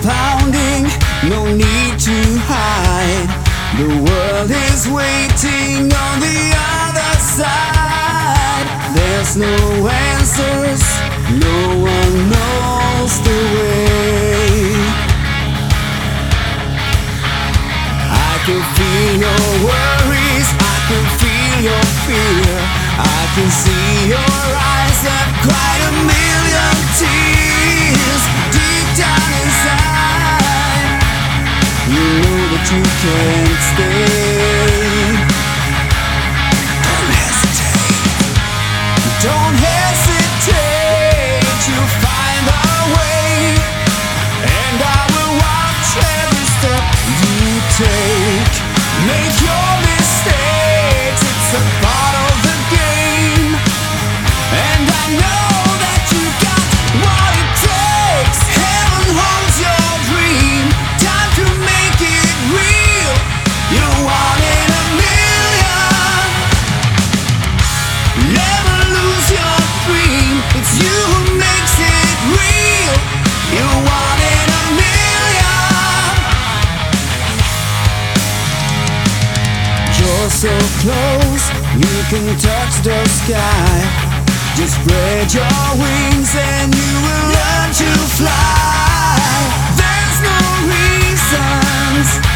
pounding, no need to hide. The world is waiting on the other side. There's no answers, no one knows the way. I can feel your worries, I can feel your fear. I can see your eyes have cried a million tears You know that you can't stay. Don't hesitate. Don't hesitate. Find way, and I will watch every step you take. Make your so close, you can touch the sky. Just spread your wings and you will learn to fly. There's no reasons.